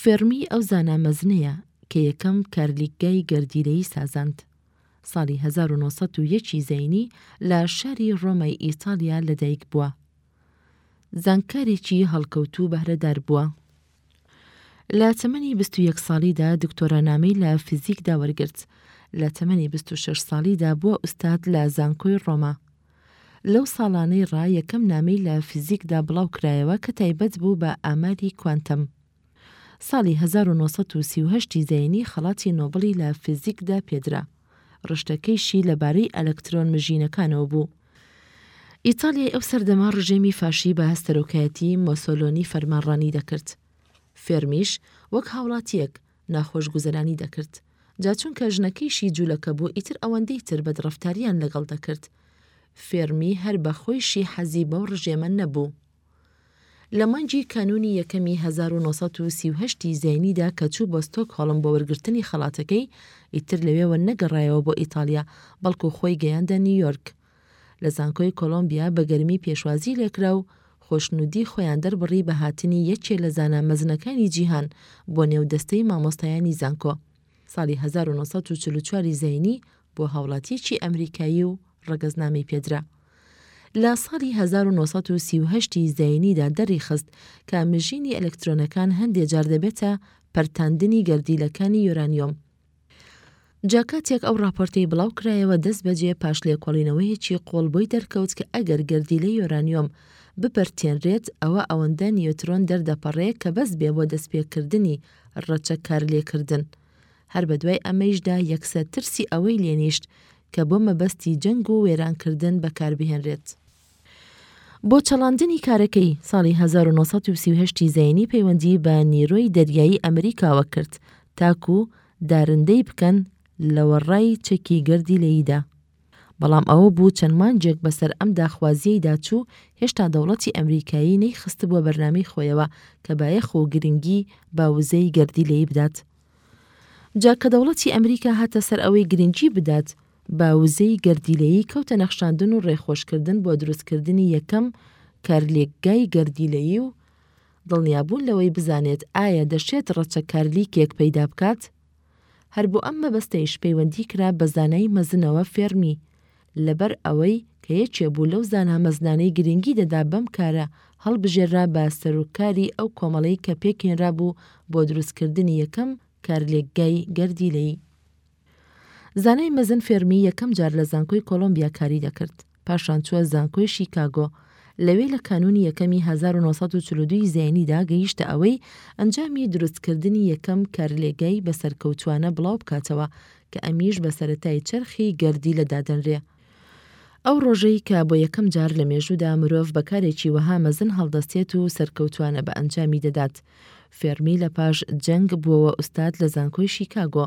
فێڕمی ئەو زانا مەزنەیە کە یەکەم کارلیکگای گەردیلەیی سازاند. ساڵی هەزار و نۆ سەد و یەک ی زەینی لە شاری ڕۆمای ئیتاڵیا لەدایک بووە. زانکارێکی هەڵکەوتوو بەهرەدار بووە. لە تەمەنی بیست و یەک ساڵیدا دکتۆرانامەی لە فیزیکدا وەرگرت. لە تەمەنی بیست و شەش ساڵیدا بووە ئوستاد لە زانکۆی ڕۆما. لەو ساڵانەی ڕا یەکەم نامەی لە فیزیکدا بڵاو کرایەوە کە تایبەت بوو بە ئاماری کوانتەم. ساڵی هەزار و نۆ سەد و سی و هەشت ی زەینی خەڵاتی نۆبڵی لە فیزیکدا پێدرا. ڕشتەکەیشی لەبارەی ئەلەکترۆن مژینەکانەوە بوو. ئیتاڵیای ئەو سەردەمە ڕژێمی فاشی بە سەرۆکایەتیی مۆسۆلۆنی فەرمانڕانی دەکرد. فێرمیش وەک هاوڵاتییەک، ناخۆش گوزەرانی دەکرد جا چونکە ژنەکەیشی جولەکە بوو ئیتر ئەوەندەی تر بەد ڕەفتاریان لەگەڵ دەکرد فێرمی هەر بە خۆیشی حەزی بەو ڕژێمە نەبوو. لە مانگی کانوونی یەکەمی هەزار و نۆ سەد و سی و هەشت ی زاینیدا کە چوو بۆ ستۆکهۆڵم بۆ وەرگرتنی خەڵاتەکەی ئیتر لەوێوە نەگەڕایەوە بۆ ئیتاڵیا بەڵکو خۆی گەیاندە نیویۆرک لە زانکۆی کۆلۆمبیا بە گەرمی پێشوازی لێکرا و خۆشنوودی خۆیان دەربڕی بە هاتنی یەکێ لە زانا مەزنەکانی جیهان بۆ نێو دەستەی مامۆستایانی زانکۆ. ساڵی هەزار و نۆ سەد و چل و چوار ی زەینی بووە هاوڵاتییەکی ئەمریکایی و ڕەگەزنامەی پێدرا. لە ساڵی هەزار و نۆ سەد و سی و هەشت ی زەینیدا دەریخست کە مژینی ئەلکترۆنەکان هەندێ جار دەبێتە پەرتاندنی گەردیلەکانی یۆرانیۆم، جا کاتێک ئەو ڕاپۆرتەی بڵاو کرایەوە دەست بەجێ پاش لێکۆڵینەوەیەکی قوڵ بۆی دەرکەوت کە ئەگەر گەردیلەی یۆرانیۆم بپەرتێنرێت ئەوە ئەوەندە نیۆترۆن دەردەپەڕێ کە بەس بێ بۆ دەستپێکردنی ڕەچە کارلێکردن هەر بەدوای ئەمەیشدا یەکسەر ترسی ئەوەی لێنیشت کە بۆ مەبەستی جەنگ و وێرانکردن بەکاربهێنرێت. بۆ چەڵاندنی کارەکەی، ساڵی هەزار و نۆ سەد و سی و هەشت ی زەینی پەیوەندی بە نیرۆی دەریایی ئەمریکاوە کرد تاکو دارندەی بکەن لەوەڕای چەکی گەردی لێیدا. بەڵام ئەوە بوو چەند مانگێک بەسەر ئەم داخوازیەیدا چوو هێشتا دەوڵەتی ئەمریکایی نەیخستبووە بەرنامەی خۆیەوە کە بایەخ و گرنگی بە وزەی گەردی لێی بدات. جا کە دەوڵەتی ئەمریکا هاتە سەر ئەوەی گرنگی بدات، بە وزەی گەردیلەیی کەوتە نەخشاندن و ڕێخۆشکردن بۆ دروستکردنی یەکەم کارلێکگای گەردیلەیی و دڵنیابوون لەوەی بزانێت ئایا دەشێت ڕەچە کارلیکێک پەیدا بکات. هەر بۆ ئەم مەبەستەیش پەیوەندی کرا بە زانای مەزنەوە فێرمی، لەبەر ئەوەی کە یەکێ بوو لەو زانا مەزنانەی گرنگی دەدا بەم کارە هەڵبژێررا بە سەرکاری ئەو کۆمەڵەی کە پێکهێنرابوو بۆ دروستکردنی یەکەم کارلێکگای گەردیلەیی. زانای مەزن فێرمی یەکەم جار لە زانکۆی کۆڵۆمبیا کاری دەکرد، پاشان چووە زانکۆی شیکاگۆ، لەوێ لە کانوونی یەکەمی هەزار و نۆ سەد و چل و دوو ی زایینیدا گەیشتە ئەوەی ئەنجامی دروستکردنی یەکەم کارلێگای بە سەرکەوتووانە بڵاو بکاتەوە کە ئەمیش بە سەرەتای چەرخی گەردی لە دادەنرێ. ئەو ڕۆژەی کە بۆ یەکەم جار لە مێژوودا مرۆڤ بە کارێکی وەها مەزن هەڵدەستێت و سەرکەوتووانە بە ئەنجامی دەدات، فێرمی لە پاش جەنگ بووەوە ئوستاد لە زانکۆی شیکاگۆ،